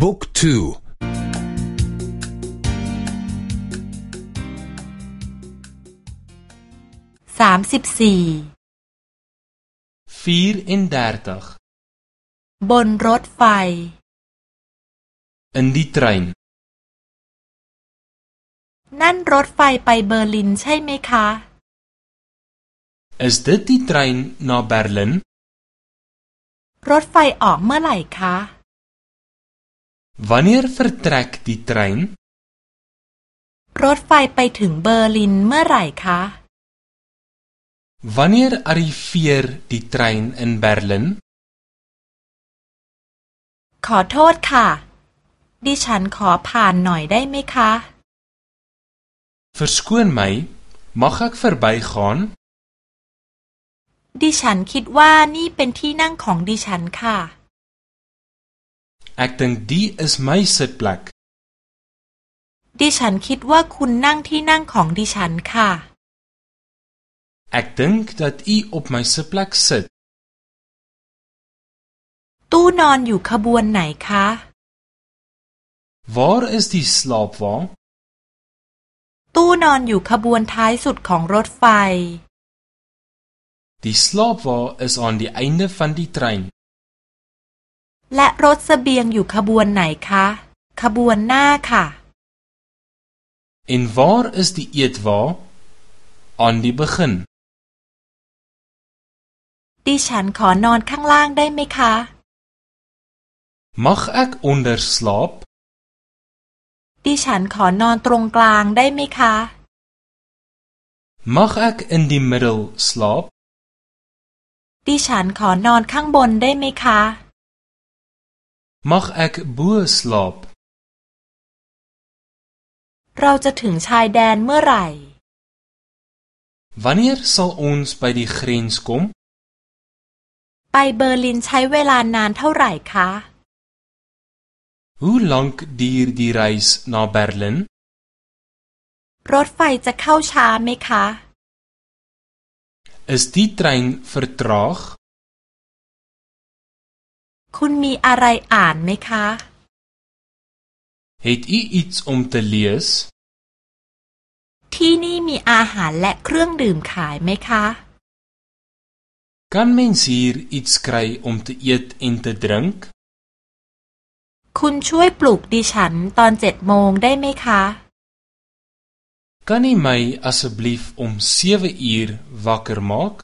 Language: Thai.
บุ๊กทูสามสิบสี่บนรถไฟ in die trein นั่นรถไฟไปเบอร์ลินใช่ไหมคะ Is dit die trein na Berlin รถไฟออกเมื่อไหร่คะ Wanneer vertrek die trein รถไฟไปถึงเบอร์ลินเมื่อไหร่คะ Wanneer arriveer die trein in Berlin ขอโทษค่ะ ดิฉันขอผ่านหน่อยได้ไหมคะ Verskoon my mag ek verbygaan ดิฉันคิดว่านี่เป็นที่นั่งของดิฉันค่ะ Ek dink die is my sitplek ดิฉันคิดว่าคุณนั่งที่นั่งของดิฉันค่ะ Ek dink dat u op my sitplek sit ตู้นอนอยู่ขบวนไหนคะ Waar is die slaapwa ตู้นอนอยู่ขบวนท้ายสุดของรถไฟ Die slaapwa is aan die einde van die trein และรถเสบียงอยู่ขบวนไหนคะ ขบวนหน้าค่ะ En waar is die eetwa aan die begin ดิฉันขอนอนข้างล่างได้ไหมคะ Mag ek onder slaap ดิฉันขอนอนตรงกลางได้ไหมคะ Mag ek in die middel slaap ดิฉันขอนอนข้างบนได้ไหมคะ Mag ek bo slaap เราจะถึงชายแดนเมื่อไหร่ Wanneer sal ons by die grens kom ไปเบอร์ลินใช้เวลานานเท่าไหร่คะ Hoe lank duur die reis na Berlin รถไฟจะเข้าช้าไหมคะ Is die trein vertraag คุณมีอะไรอ่านไหมคะ Het u iets om te lees ที่นี่มีอาหารและเครื่องดื่มขายไหมคะ Kan mens hier iets kry om te eet en te drink คุณช่วยปลุกดิฉันตอนเจ็ดโมงได้ไหมคะ Kan u my asseblief om 7 uur wakker maak